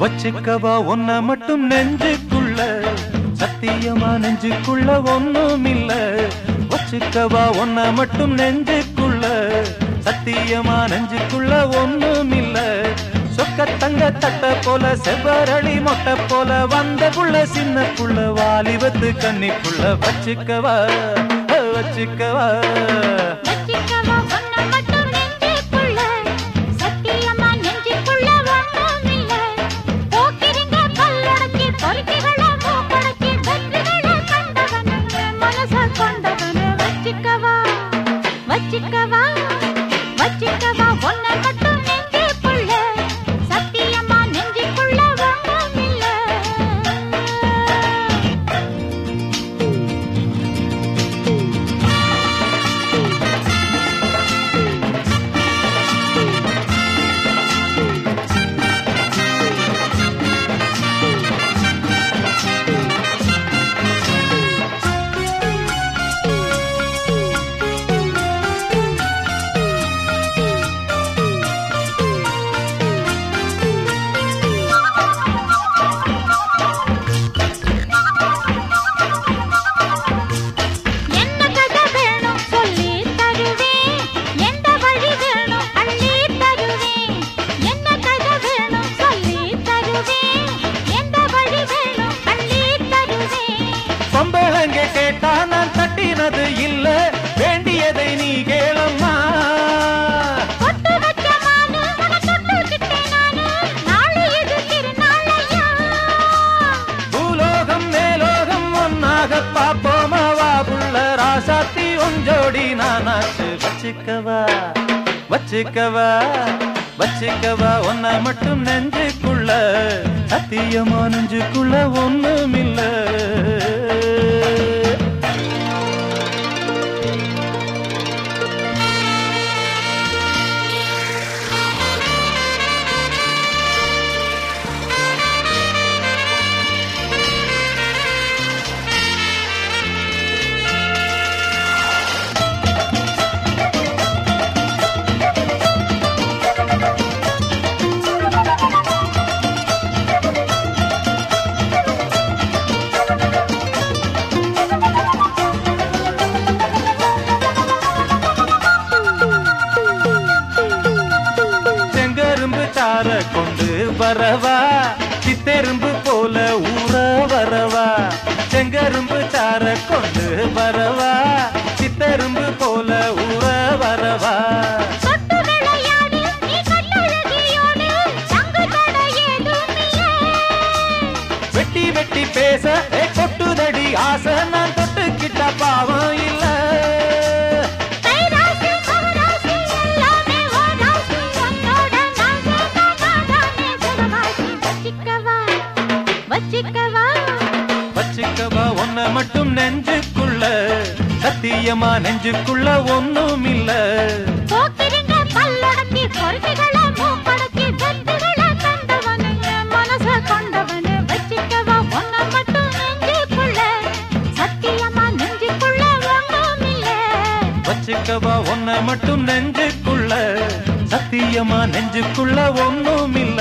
வச்சுக்கவா ஒன்ன மட்டும் நெஞ்சுக்குள்ள? சத்தியமா நெஞ்சுக்குள்ள ஒன்னும் இல்ல வச்சுக்கவா ஒன்ன மட்டும் நெஞ்சுக்குள்ள? சத்தியமா நெஞ்சுக்குள்ள ஒன்னும் இல்ல சொக்க தங்க தட்ட போல செவ்வரளி மொட்டை போல வந்த புள்ள சின்ன புள்ள வாலிபத்து கன்னிக்குள்ள வச்சுக்கவா வச்சுக்கவா பொம்பளங்க கேட்டா நான் தட்டினது இல்ல. வேண்டியதை நீ கேளம்மா. பூலோகம் மேலோகம் ஒன்னாக பாப்போமா வா புள்ள ராசாத்தி உஞ்சோடி நானாச்சு. வச்சுக்கவா வச்சுக்கவா வச்சுக்கவா. ஒன்ன மட்டும் நெஞ்சுக்குள்ள சத்தியமா நெஞ்சுக்குள்ள ஒண்ணும் சார கொண்டு வரவா சித்தெரும்பு போல ஊற வரவா. செங்கரும்பு சார கொண்டு வரவா சித்தெரும்பு போல ஊற வரவா. வெட்டி வெட்டி பேச வச்சிக்கவா? வச்சுக்கவா ஒன்ன மட்டும் நெஞ்சுக்குள்ள சத்தியமா நெஞ்சுக்குள்ள ஒண்ணும் இல்ல வச்சிக்கவா ஒன்ன மட்டும் நெஞ்சுக்குள்ள சத்தியமா நெஞ்சுக்குள்ள ஒன்றும் இல்லை வச்சுக்கவா ஒன்ன மட்டும் நெஞ்சுக்குள்ள சத்தியமா நெஞ்சுக்குள்ள ஒண்ணும் இல்ல